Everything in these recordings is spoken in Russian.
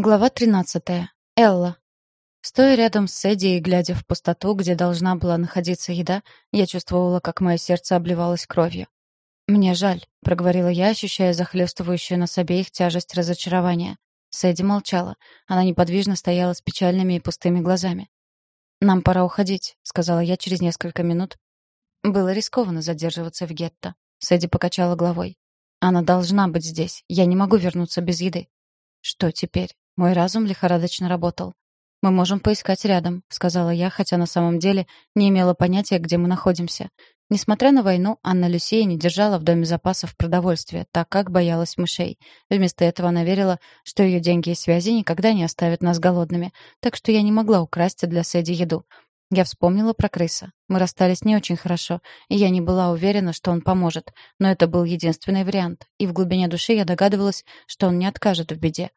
Глава 13. Элла. Стоя рядом с Эдди и глядя в пустоту, где должна была находиться еда, я чувствовала, как мое сердце обливалось кровью. «Мне жаль», — проговорила я, ощущая захлестывающую нас обеих тяжесть разочарования. Сэдди молчала. Она неподвижно стояла с печальными и пустыми глазами. «Нам пора уходить», — сказала я через несколько минут. Было рискованно задерживаться в гетто. Сэдди покачала головой. «Она должна быть здесь. Я не могу вернуться без еды». «Что теперь?» Мой разум лихорадочно работал. «Мы можем поискать рядом», — сказала я, хотя на самом деле не имела понятия, где мы находимся. Несмотря на войну, Анна Люсия не держала в доме запасов продовольствия, так как боялась мышей. Вместо этого она верила, что ее деньги и связи никогда не оставят нас голодными, так что я не могла украсть для Сэдди еду. Я вспомнила про крыса. Мы расстались не очень хорошо, и я не была уверена, что он поможет. Но это был единственный вариант, и в глубине души я догадывалась, что он не откажет в беде.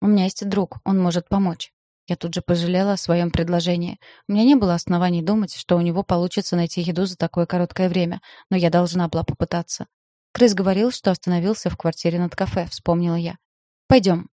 У меня есть друг, он может помочь. Я тут же пожалела о своем предложении. У меня не было оснований думать, что у него получится найти еду за такое короткое время, но я должна была попытаться. Крыс говорил, что остановился в квартире над кафе, вспомнила я. «Пойдем».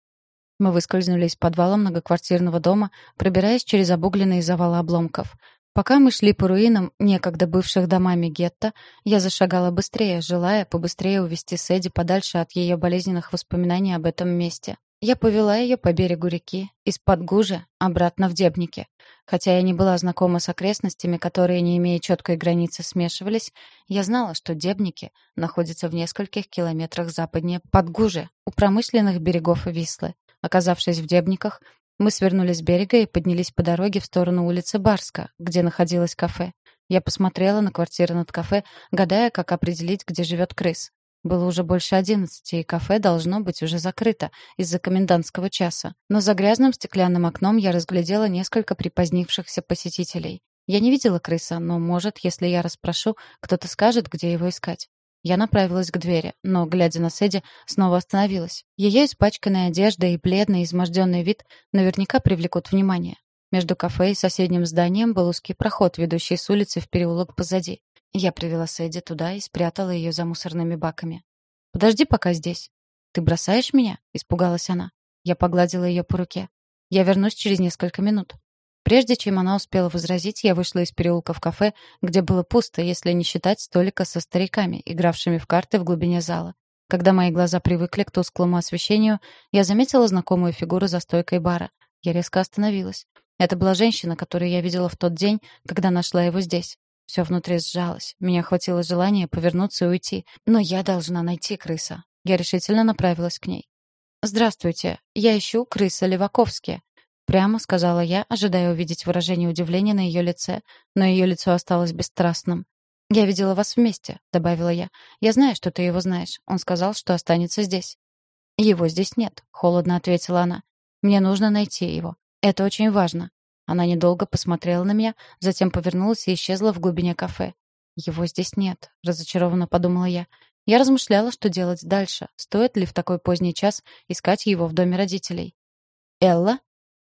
Мы выскользнули из подвала многоквартирного дома, пробираясь через обугленные завалы обломков. Пока мы шли по руинам некогда бывших домами гетто, я зашагала быстрее, желая побыстрее увести Сэдди подальше от ее болезненных воспоминаний об этом месте. Я повела ее по берегу реки, из-под гужи, обратно в Дебники. Хотя я не была знакома с окрестностями, которые, не имея четкой границы, смешивались, я знала, что Дебники находятся в нескольких километрах западнее Подгужи, у промышленных берегов Вислы. Оказавшись в Дебниках, мы свернули с берега и поднялись по дороге в сторону улицы Барска, где находилось кафе. Я посмотрела на квартиру над кафе, гадая, как определить, где живет крыс. Было уже больше одиннадцати, и кафе должно быть уже закрыто из-за комендантского часа. Но за грязным стеклянным окном я разглядела несколько припозднившихся посетителей. Я не видела крыса, но, может, если я расспрошу, кто-то скажет, где его искать. Я направилась к двери, но, глядя на Сэдди, снова остановилась. Ее испачканная одежда и бледный, изможденный вид наверняка привлекут внимание. Между кафе и соседним зданием был узкий проход, ведущий с улицы в переулок позади. Я привела Сэдди туда и спрятала ее за мусорными баками. «Подожди пока здесь». «Ты бросаешь меня?» — испугалась она. Я погладила ее по руке. «Я вернусь через несколько минут». Прежде чем она успела возразить, я вышла из переулка в кафе, где было пусто, если не считать столика со стариками, игравшими в карты в глубине зала. Когда мои глаза привыкли к тусклому освещению, я заметила знакомую фигуру за стойкой бара. Я резко остановилась. Это была женщина, которую я видела в тот день, когда нашла его здесь. Все внутри сжалось. Меня охватило желание повернуться и уйти. Но я должна найти крыса. Я решительно направилась к ней. «Здравствуйте. Я ищу крыса Леваковски», — прямо сказала я, ожидая увидеть выражение удивления на ее лице, но ее лицо осталось бесстрастным. «Я видела вас вместе», — добавила я. «Я знаю, что ты его знаешь. Он сказал, что останется здесь». «Его здесь нет», — холодно ответила она. «Мне нужно найти его. Это очень важно. Она недолго посмотрела на меня, затем повернулась и исчезла в глубине кафе. «Его здесь нет», — разочарованно подумала я. Я размышляла, что делать дальше. Стоит ли в такой поздний час искать его в доме родителей? «Элла?»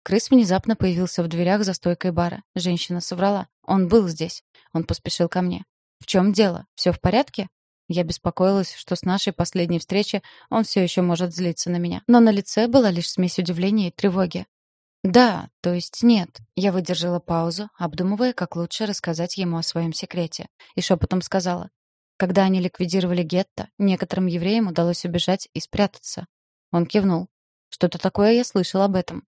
Крыс внезапно появился в дверях за стойкой бара. Женщина соврала. Он был здесь. Он поспешил ко мне. «В чем дело? Все в порядке?» Я беспокоилась, что с нашей последней встречи он все еще может злиться на меня. Но на лице была лишь смесь удивления и тревоги. «Да, то есть нет». Я выдержала паузу, обдумывая, как лучше рассказать ему о своем секрете, и шепотом сказала. Когда они ликвидировали гетто, некоторым евреям удалось убежать и спрятаться. Он кивнул. «Что-то такое я слышал об этом.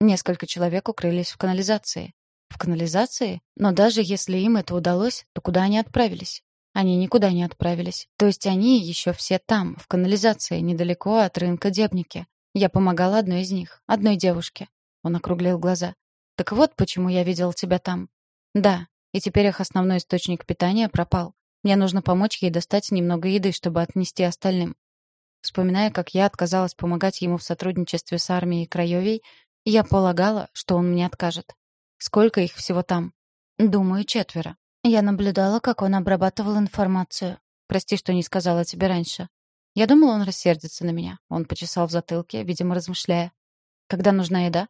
Несколько человек укрылись в канализации». «В канализации? Но даже если им это удалось, то куда они отправились?» Они никуда не отправились. То есть они еще все там, в канализации, недалеко от рынка Дебники. Я помогала одной из них, одной девушке. Он округлил глаза. «Так вот, почему я видел тебя там». «Да, и теперь их основной источник питания пропал. Мне нужно помочь ей достать немного еды, чтобы отнести остальным». Вспоминая, как я отказалась помогать ему в сотрудничестве с армией Краевей, я полагала, что он мне откажет. Сколько их всего там? Думаю, четверо. Я наблюдала, как он обрабатывал информацию. Прости, что не сказала тебе раньше. Я думала, он рассердится на меня. Он почесал в затылке, видимо, размышляя. Когда нужна еда?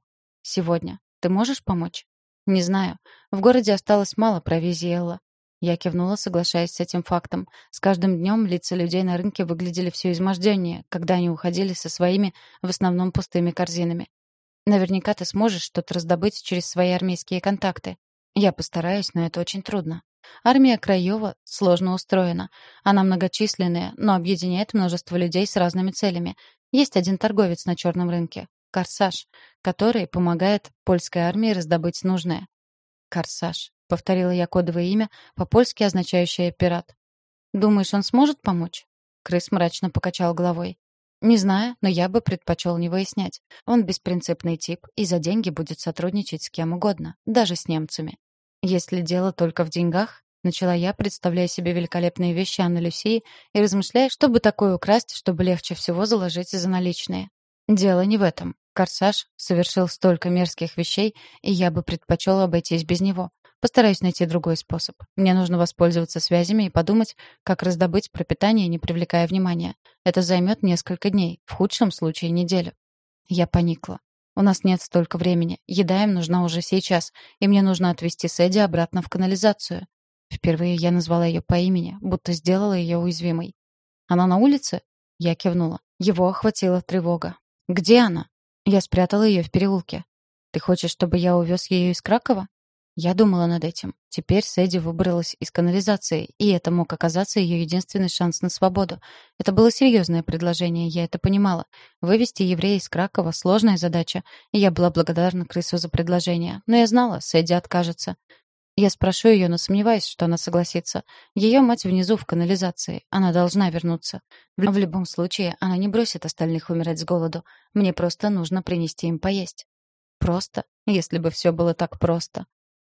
Сегодня. Ты можешь помочь? Не знаю. В городе осталось мало провизии, Элла. Я кивнула, соглашаясь с этим фактом. С каждым днем лица людей на рынке выглядели все изможденнее, когда они уходили со своими, в основном пустыми корзинами. Наверняка ты сможешь что-то раздобыть через свои армейские контакты. Я постараюсь, но это очень трудно. Армия Краева сложно устроена. Она многочисленная, но объединяет множество людей с разными целями. Есть один торговец на черном рынке — Корсаж, который помогает польской армии раздобыть нужное. «Корсаж», — повторила я кодовое имя, по-польски означающее «пират». «Думаешь, он сможет помочь?» Крыс мрачно покачал головой. «Не знаю, но я бы предпочел не выяснять. Он беспринципный тип и за деньги будет сотрудничать с кем угодно, даже с немцами. Если дело только в деньгах, начала я, представляя себе великолепные вещи Анны Люсии и размышляя, чтобы такое украсть, чтобы легче всего заложить за наличные. Дело не в этом. Корсаж совершил столько мерзких вещей, и я бы предпочел обойтись без него. Постараюсь найти другой способ. Мне нужно воспользоваться связями и подумать, как раздобыть пропитание, не привлекая внимания. Это займет несколько дней, в худшем случае неделю. Я поникла. У нас нет столько времени. Еда им нужна уже сейчас, и мне нужно отвезти Сэдди обратно в канализацию. Впервые я назвала ее по имени, будто сделала ее уязвимой. «Она на улице?» Я кивнула. Его охватила тревога. «Где она?» Я спрятала ее в переулке. «Ты хочешь, чтобы я увез ее из Кракова?» Я думала над этим. Теперь Сэдди выбралась из канализации, и это мог оказаться ее единственный шанс на свободу. Это было серьезное предложение, я это понимала. Вывести еврея из Кракова — сложная задача, и я была благодарна крысу за предложение. Но я знала, Сэдди откажется. Я спрошу ее, но сомневаюсь, что она согласится. Ее мать внизу в канализации. Она должна вернуться. В любом случае, она не бросит остальных умирать с голоду. Мне просто нужно принести им поесть. Просто? Если бы все было так просто.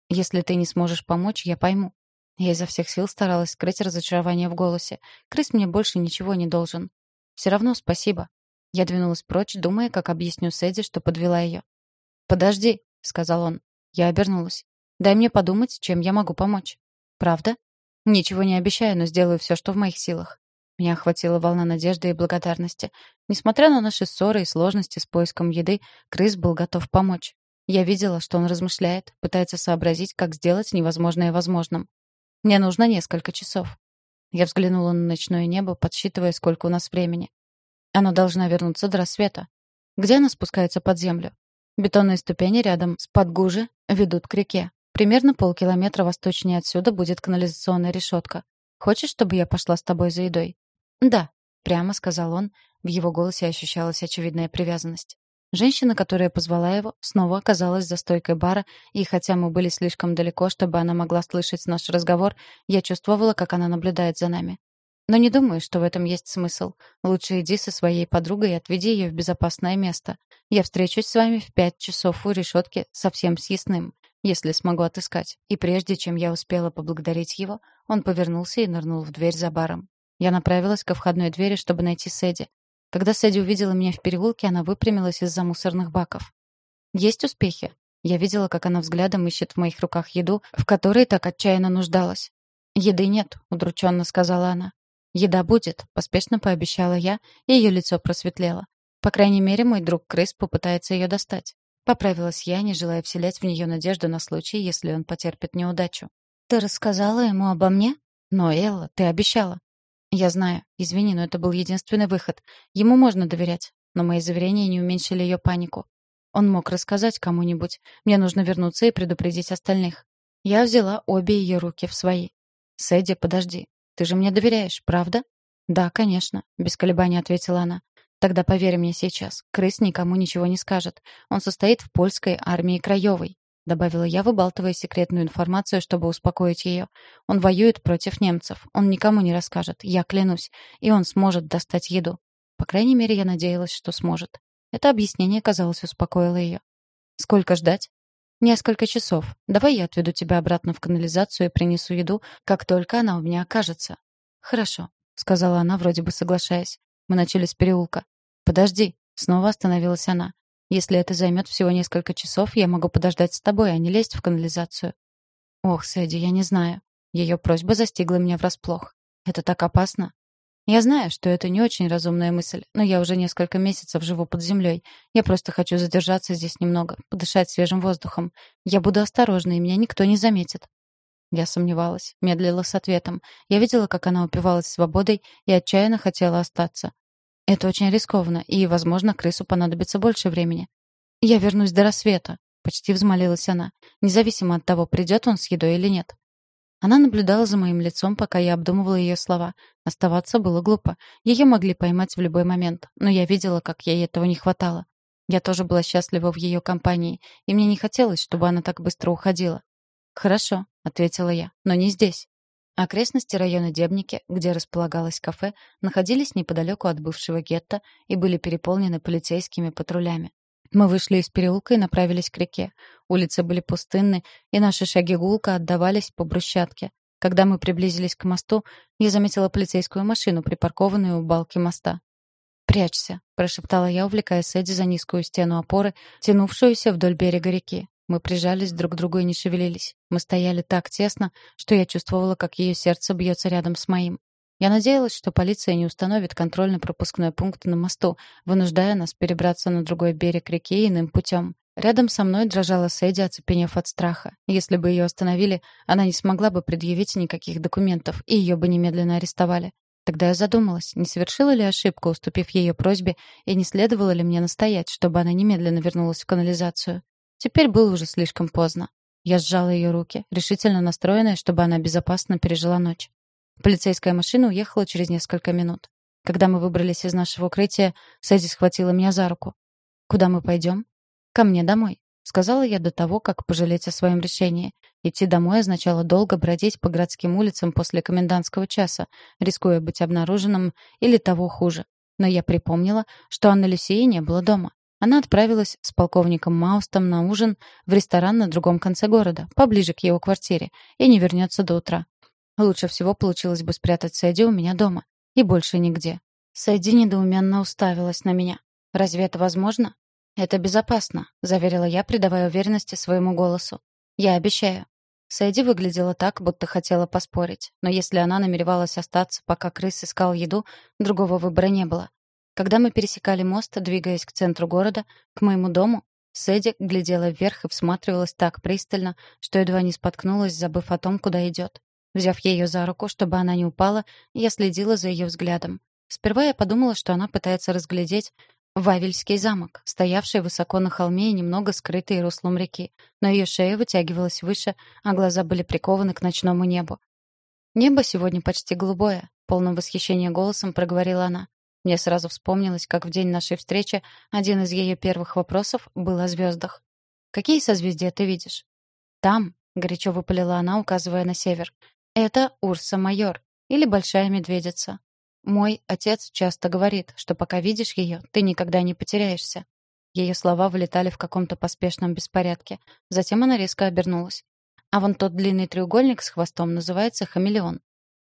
Если ты не сможешь помочь, я пойму. Я изо всех сил старалась скрыть разочарование в голосе. Крыс мне больше ничего не должен. Все равно спасибо. Я двинулась прочь, думая, как объясню Сэдди, что подвела ее. «Подожди», — сказал он. Я обернулась. «Дай мне подумать, чем я могу помочь». «Правда?» «Ничего не обещаю, но сделаю все, что в моих силах». Меня охватила волна надежды и благодарности. Несмотря на наши ссоры и сложности с поиском еды, крыс был готов помочь. Я видела, что он размышляет, пытается сообразить, как сделать невозможное возможным. Мне нужно несколько часов. Я взглянула на ночное небо, подсчитывая, сколько у нас времени. Она должна вернуться до рассвета. Где она спускается под землю? Бетонные ступени рядом с подгужи ведут к реке. Примерно полкилометра восточнее отсюда будет канализационная решетка. Хочешь, чтобы я пошла с тобой за едой? Да, прямо сказал он. В его голосе ощущалась очевидная привязанность. Женщина, которая позвала его, снова оказалась за стойкой бара, и хотя мы были слишком далеко, чтобы она могла слышать наш разговор, я чувствовала, как она наблюдает за нами. Но не думаю, что в этом есть смысл. Лучше иди со своей подругой и отведи ее в безопасное место. Я встречусь с вами в пять часов у решетки совсем съестным, если смогу отыскать. И прежде чем я успела поблагодарить его, он повернулся и нырнул в дверь за баром. Я направилась ко входной двери, чтобы найти Сэдди. Когда Сэдди увидела меня в переулке, она выпрямилась из-за мусорных баков. «Есть успехи?» Я видела, как она взглядом ищет в моих руках еду, в которой так отчаянно нуждалась. «Еды нет», — удрученно сказала она. «Еда будет», — поспешно пообещала я, и ее лицо просветлело. По крайней мере, мой друг Крыс попытается ее достать. Поправилась я, не желая вселять в нее надежду на случай, если он потерпит неудачу. «Ты рассказала ему обо мне?» «Но, Элла, ты обещала». «Я знаю. Извини, но это был единственный выход. Ему можно доверять». Но мои заверения не уменьшили ее панику. Он мог рассказать кому-нибудь. Мне нужно вернуться и предупредить остальных. Я взяла обе ее руки в свои. «Сэдди, подожди. Ты же мне доверяешь, правда?» «Да, конечно», — без колебаний ответила она. «Тогда поверь мне сейчас. Крыс никому ничего не скажет. Он состоит в польской армии Краевой. — добавила я, выбалтывая секретную информацию, чтобы успокоить ее. «Он воюет против немцев. Он никому не расскажет, я клянусь. И он сможет достать еду. По крайней мере, я надеялась, что сможет». Это объяснение, казалось, успокоило ее. «Сколько ждать?» «Несколько часов. Давай я отведу тебя обратно в канализацию и принесу еду, как только она у меня окажется». «Хорошо», — сказала она, вроде бы соглашаясь. Мы начали с переулка. «Подожди», — снова остановилась она. Если это займет всего несколько часов, я могу подождать с тобой, а не лезть в канализацию». «Ох, Сэдди, я не знаю». Ее просьба застигла меня врасплох. «Это так опасно». Я знаю, что это не очень разумная мысль, но я уже несколько месяцев живу под землей. Я просто хочу задержаться здесь немного, подышать свежим воздухом. Я буду осторожна, и меня никто не заметит. Я сомневалась, медлила с ответом. Я видела, как она упивалась свободой и отчаянно хотела остаться. Это очень рискованно, и, возможно, крысу понадобится больше времени. «Я вернусь до рассвета», — почти взмолилась она, независимо от того, придет он с едой или нет. Она наблюдала за моим лицом, пока я обдумывала ее слова. Оставаться было глупо. Ее могли поймать в любой момент, но я видела, как ей этого не хватало. Я тоже была счастлива в ее компании, и мне не хотелось, чтобы она так быстро уходила. «Хорошо», — ответила я, — «но не здесь». Окрестности района Дебники, где располагалось кафе, находились неподалеку от бывшего гетто и были переполнены полицейскими патрулями. Мы вышли из переулка и направились к реке. Улицы были пустынны, и наши шаги гулко отдавались по брусчатке. Когда мы приблизились к мосту, я заметила полицейскую машину, припаркованную у балки моста. «Прячься», — прошептала я, увлекая Сэдди за низкую стену опоры, тянувшуюся вдоль берега реки. Мы прижались друг к другу и не шевелились. Мы стояли так тесно, что я чувствовала, как ее сердце бьется рядом с моим. Я надеялась, что полиция не установит контрольно-пропускной пункт на мосту, вынуждая нас перебраться на другой берег реки иным путем. Рядом со мной дрожала Сэдди, оцепенев от страха. Если бы ее остановили, она не смогла бы предъявить никаких документов, и ее бы немедленно арестовали. Тогда я задумалась, не совершила ли ошибку, уступив ее просьбе, и не следовало ли мне настоять, чтобы она немедленно вернулась в канализацию. Теперь было уже слишком поздно. Я сжала ее руки, решительно настроенная, чтобы она безопасно пережила ночь. Полицейская машина уехала через несколько минут. Когда мы выбрались из нашего укрытия, Сэдди схватила меня за руку. «Куда мы пойдем?» «Ко мне домой», — сказала я до того, как пожалеть о своем решении. Идти домой означало долго бродить по городским улицам после комендантского часа, рискуя быть обнаруженным или того хуже. Но я припомнила, что Анна Люсии не было дома. Она отправилась с полковником Маустом на ужин в ресторан на другом конце города, поближе к его квартире, и не вернется до утра. Лучше всего получилось бы спрятать Сэдди у меня дома. И больше нигде. Сэдди недоуменно уставилась на меня. «Разве это возможно?» «Это безопасно», — заверила я, придавая уверенности своему голосу. «Я обещаю». Сэдди выглядела так, будто хотела поспорить. Но если она намеревалась остаться, пока крыс искал еду, другого выбора не было. Когда мы пересекали мост, двигаясь к центру города, к моему дому, Сэдди глядела вверх и всматривалась так пристально, что едва не споткнулась, забыв о том, куда идет. Взяв ее за руку, чтобы она не упала, я следила за ее взглядом. Сперва я подумала, что она пытается разглядеть Вавельский замок, стоявший высоко на холме и немного скрытый руслом реки, но ее шея вытягивалась выше, а глаза были прикованы к ночному небу. «Небо сегодня почти голубое», — полным восхищения голосом проговорила она. Мне сразу вспомнилось, как в день нашей встречи один из ее первых вопросов был о звездах. «Какие созвездия ты видишь?» «Там», — горячо выпалила она, указывая на север. Это Урса-майор или Большая Медведица. Мой отец часто говорит, что пока видишь ее, ты никогда не потеряешься. Ее слова вылетали в каком-то поспешном беспорядке. Затем она резко обернулась. А вон тот длинный треугольник с хвостом называется хамелеон.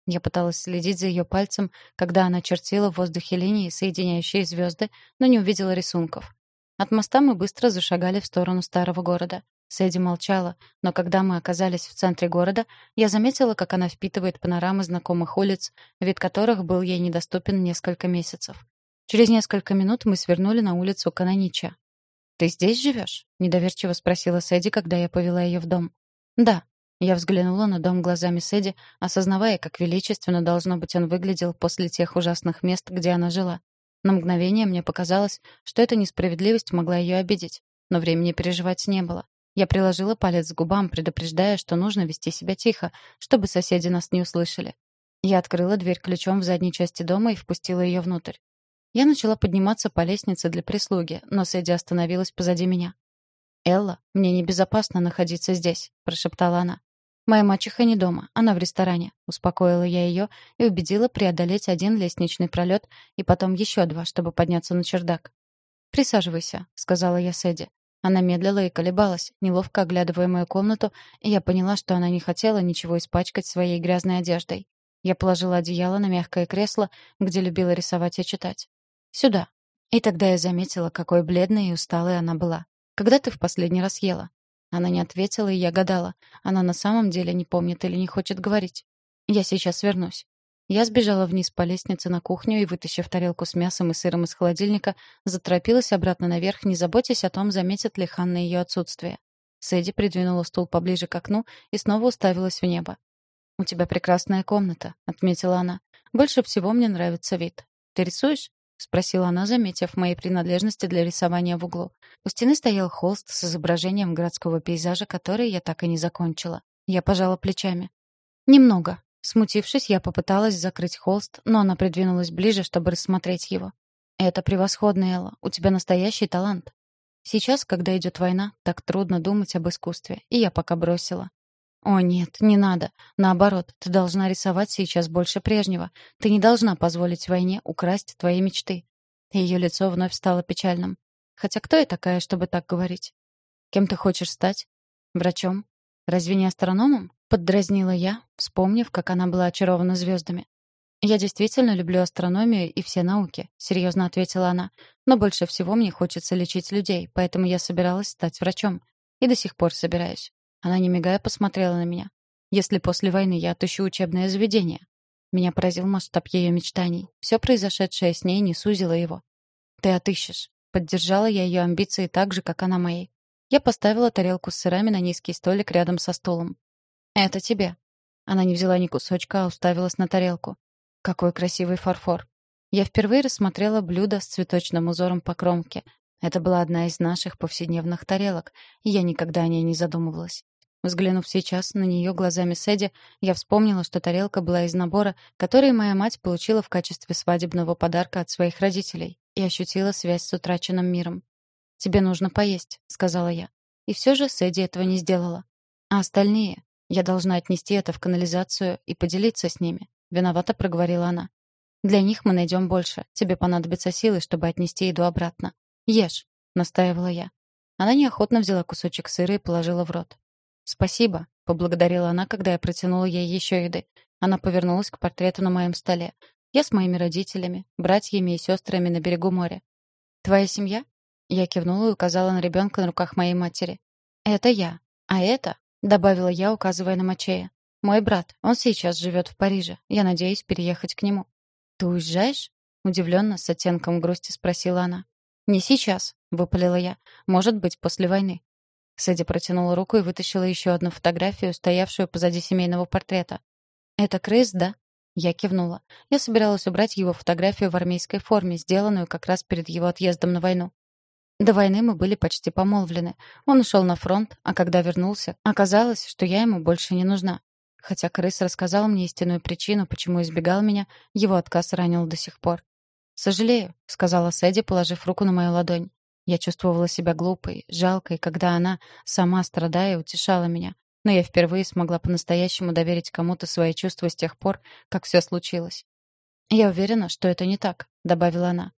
Я пыталась следить за ее пальцем, когда она чертила в воздухе линии, соединяющие звезды, но не увидела рисунков. От моста мы быстро зашагали в сторону старого города. Сэдди молчала, но когда мы оказались в центре города, я заметила, как она впитывает панорамы знакомых улиц, вид которых был ей недоступен несколько месяцев. Через несколько минут мы свернули на улицу Канонича. «Ты здесь живешь?» — недоверчиво спросила Сэдди, когда я повела ее в дом. «Да». Я взглянула на дом глазами Сэдди, осознавая, как величественно должно быть он выглядел после тех ужасных мест, где она жила. На мгновение мне показалось, что эта несправедливость могла ее обидеть, но времени переживать не было. Я приложила палец к губам, предупреждая, что нужно вести себя тихо, чтобы соседи нас не услышали. Я открыла дверь ключом в задней части дома и впустила ее внутрь. Я начала подниматься по лестнице для прислуги, но Сэдди остановилась позади меня. «Элла, мне небезопасно находиться здесь», — прошептала она. «Моя мачеха не дома, она в ресторане», — успокоила я ее и убедила преодолеть один лестничный пролет и потом еще два, чтобы подняться на чердак. «Присаживайся», — сказала я Сэдди. Она медлила и колебалась, неловко оглядывая мою комнату, и я поняла, что она не хотела ничего испачкать своей грязной одеждой. Я положила одеяло на мягкое кресло, где любила рисовать и читать. «Сюда». И тогда я заметила, какой бледной и усталой она была. «Когда ты в последний раз ела?» Она не ответила, и я гадала. Она на самом деле не помнит или не хочет говорить. «Я сейчас вернусь». Я сбежала вниз по лестнице на кухню и, вытащив тарелку с мясом и сыром из холодильника, заторопилась обратно наверх, не заботясь о том, заметит ли Ханна ее отсутствие. Сэдди придвинула стул поближе к окну и снова уставилась в небо. «У тебя прекрасная комната», — отметила она. «Больше всего мне нравится вид. Ты рисуешь?» — спросила она, заметив мои принадлежности для рисования в углу. У стены стоял холст с изображением городского пейзажа, который я так и не закончила. Я пожала плечами. «Немного». Смутившись, я попыталась закрыть холст, но она придвинулась ближе, чтобы рассмотреть его. «Это превосходно, Элла. У тебя настоящий талант». Сейчас, когда идет война, так трудно думать об искусстве, и я пока бросила. «О, нет, не надо. Наоборот, ты должна рисовать сейчас больше прежнего. Ты не должна позволить войне украсть твои мечты». Ее лицо вновь стало печальным. «Хотя кто я такая, чтобы так говорить?» «Кем ты хочешь стать?» «Врачом?» «Разве не астрономом?» — поддразнила я, вспомнив, как она была очарована звездами. «Я действительно люблю астрономию и все науки», — серьезно ответила она. «Но больше всего мне хочется лечить людей, поэтому я собиралась стать врачом. И до сих пор собираюсь». Она, не мигая, посмотрела на меня. «Если после войны я отыщу учебное заведение». Меня поразил масштаб ее мечтаний. Все произошедшее с ней не сузило его. «Ты отыщешь». Поддержала я ее амбиции так же, как она мои. Я поставила тарелку с сырами на низкий столик рядом со стулом. «Это тебе». Она не взяла ни кусочка, а уставилась на тарелку. Какой красивый фарфор. Я впервые рассмотрела блюдо с цветочным узором по кромке. Это была одна из наших повседневных тарелок, и я никогда о ней не задумывалась. Взглянув сейчас на нее глазами Сэдди, я вспомнила, что тарелка была из набора, который моя мать получила в качестве свадебного подарка от своих родителей, и ощутила связь с утраченным миром. «Тебе нужно поесть», — сказала я. И все же Сэдди этого не сделала. А остальные? Я должна отнести это в канализацию и поделиться с ними. Виновато проговорила она. Для них мы найдем больше. Тебе понадобятся силы, чтобы отнести еду обратно. Ешь, настаивала я. Она неохотно взяла кусочек сыра и положила в рот. «Спасибо», — поблагодарила она, когда я протянула ей еще еды. Она повернулась к портрету на моем столе. Я с моими родителями, братьями и сестрами на берегу моря. «Твоя семья?» Я кивнула и указала на ребенка на руках моей матери. «Это я. А это...» — добавила я, указывая на Мачея. «Мой брат. Он сейчас живет в Париже. Я надеюсь переехать к нему». «Ты уезжаешь?» — удивленно, с оттенком грусти спросила она. «Не сейчас», — выпалила я. «Может быть, после войны». Сэдди протянула руку и вытащила еще одну фотографию, стоявшую позади семейного портрета. «Это Крис, да?» Я кивнула. Я собиралась убрать его фотографию в армейской форме, сделанную как раз перед его отъездом на войну. До войны мы были почти помолвлены. Он ушел на фронт, а когда вернулся, оказалось, что я ему больше не нужна. Хотя крыс рассказал мне истинную причину, почему избегал меня, его отказ ранил до сих пор. «Сожалею», — сказала Сэдди, положив руку на мою ладонь. Я чувствовала себя глупой, жалкой, когда она, сама страдая, утешала меня. Но я впервые смогла по-настоящему доверить кому-то свои чувства с тех пор, как все случилось. «Я уверена, что это не так», — добавила она.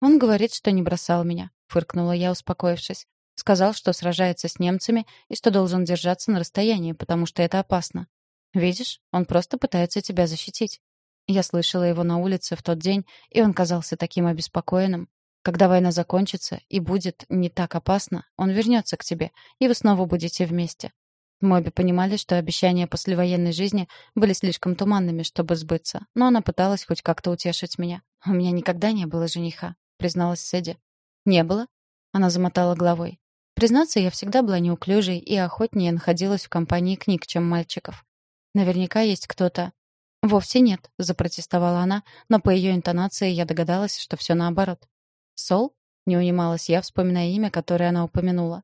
«Он говорит, что не бросал меня», — фыркнула я, успокоившись. «Сказал, что сражается с немцами и что должен держаться на расстоянии, потому что это опасно. Видишь, он просто пытается тебя защитить. Я слышала его на улице в тот день, и он казался таким обеспокоенным. Когда война закончится и будет не так опасно, он вернется к тебе, и вы снова будете вместе. Мы обе понимали, что обещания послевоенной жизни были слишком туманными, чтобы сбыться, но она пыталась хоть как-то утешить меня. «У меня никогда не было жениха», — призналась Сэдди. «Не было?» Она замотала головой. Признаться, я всегда была неуклюжей и охотнее находилась в компании книг, чем мальчиков. Наверняка есть кто-то. Вовсе нет, запротестовала она, но по ее интонации я догадалась, что все наоборот. Сол? Не унималась я, вспоминая имя, которое она упомянула.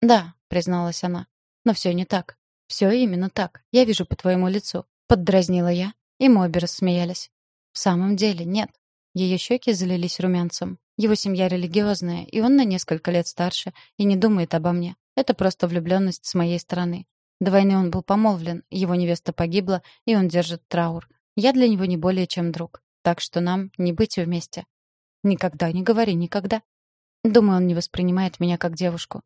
Да, призналась она. Но все не так. Все именно так. Я вижу по твоему лицу. Поддразнила я, и мы обе рассмеялись. В самом деле, нет. Ее щеки залились румянцем. Его семья религиозная, и он на несколько лет старше и не думает обо мне. Это просто влюбленность с моей стороны. До войны он был помолвлен, его невеста погибла, и он держит траур. Я для него не более чем друг. Так что нам не быть вместе. Никогда не говори никогда. Думаю, он не воспринимает меня как девушку.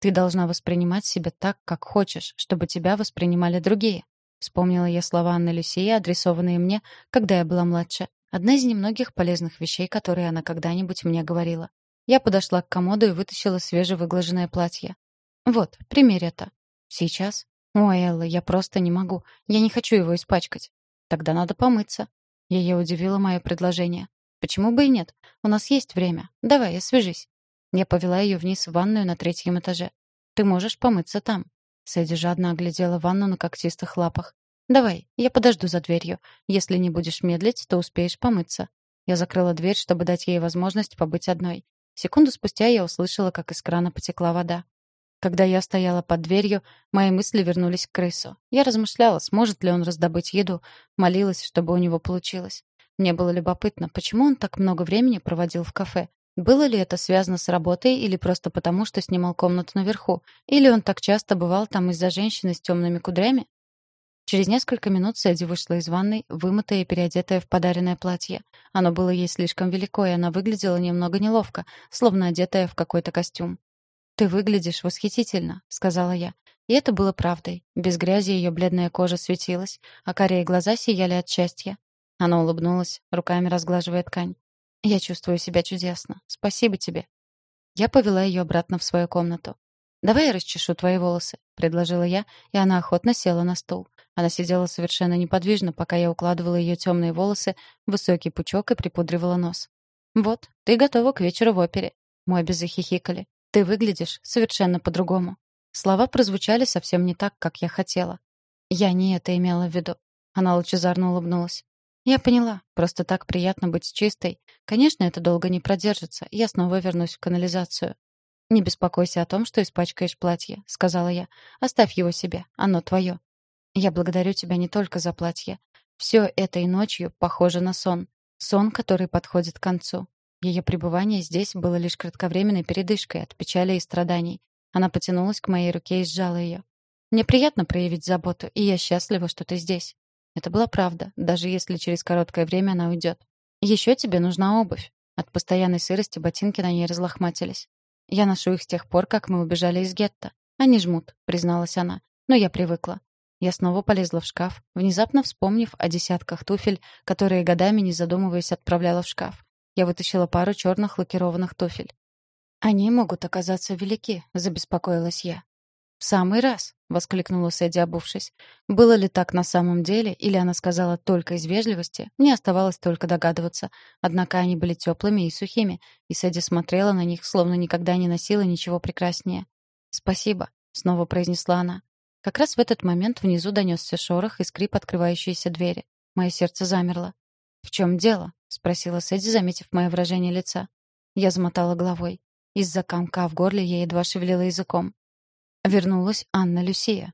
Ты должна воспринимать себя так, как хочешь, чтобы тебя воспринимали другие. Вспомнила я слова Анны Люсии, адресованные мне, когда я была младше. Одна из немногих полезных вещей, которые она когда-нибудь мне говорила. Я подошла к комоду и вытащила свежевыглаженное платье. «Вот, примерь это. Сейчас? Ой, Элла, я просто не могу. Я не хочу его испачкать. Тогда надо помыться. Ее удивило мое предложение. Почему бы и нет? У нас есть время. Давай, освежись. Я повела ее вниз в ванную на третьем этаже. Ты можешь помыться там. Сэдди жадно оглядела ванну на когтистых лапах. «Давай, я подожду за дверью. Если не будешь медлить, то успеешь помыться». Я закрыла дверь, чтобы дать ей возможность побыть одной. Секунду спустя я услышала, как из крана потекла вода. Когда я стояла под дверью, мои мысли вернулись к крысу. Я размышляла, сможет ли он раздобыть еду, молилась, чтобы у него получилось. Мне было любопытно, почему он так много времени проводил в кафе. Было ли это связано с работой или просто потому, что снимал комнату наверху? Или он так часто бывал там из-за женщины с темными кудрями? Через несколько минут Сэдди вышла из ванной, вымытая и переодетая в подаренное платье. Оно было ей слишком велико, и она выглядела немного неловко, словно одетая в какой-то костюм. «Ты выглядишь восхитительно», — сказала я. И это было правдой. Без грязи ее бледная кожа светилась, а карие глаза сияли от счастья. Она улыбнулась, руками разглаживая ткань. «Я чувствую себя чудесно. Спасибо тебе». Я повела ее обратно в свою комнату. «Давай я расчешу твои волосы», — предложила я, и она охотно села на стул. Она сидела совершенно неподвижно, пока я укладывала ее темные волосы в высокий пучок и припудривала нос. «Вот, ты готова к вечеру в опере». Мы обе захихикали. «Ты выглядишь совершенно по-другому». Слова прозвучали совсем не так, как я хотела. Я не это имела в виду. Она лучезарно улыбнулась. «Я поняла. Просто так приятно быть чистой. Конечно, это долго не продержится. Я снова вернусь в канализацию». «Не беспокойся о том, что испачкаешь платье», — сказала я. «Оставь его себе. Оно твое». «Я благодарю тебя не только за платье. Все этой ночью похоже на сон. Сон, который подходит к концу. Ее пребывание здесь было лишь кратковременной передышкой от печали и страданий. Она потянулась к моей руке и сжала ее. «Мне приятно проявить заботу, и я счастлива, что ты здесь. Это была правда, даже если через короткое время она уйдет. Еще тебе нужна обувь. От постоянной сырости ботинки на ней разлохматились. Я ношу их с тех пор, как мы убежали из гетто. Они жмут, призналась она. Но я привыкла. Я снова полезла в шкаф, внезапно вспомнив о десятках туфель, которые годами, не задумываясь, отправляла в шкаф. Я вытащила пару черных лакированных туфель. «Они могут оказаться велики», — забеспокоилась я. «В самый раз!» — воскликнула Сэдди, обувшись. Было ли так на самом деле, или она сказала только из вежливости, мне оставалось только догадываться. Однако они были теплыми и сухими, и Сэдди смотрела на них, словно никогда не носила ничего прекраснее. «Спасибо», — снова произнесла она. Как раз в этот момент внизу донесся шорох и скрип открывающейся двери. Мое сердце замерло. «В чем дело?» — спросила Сэдди, заметив мое выражение лица. Я замотала головой. Из-за комка в горле я едва шевелила языком. Вернулась Анна Люсия.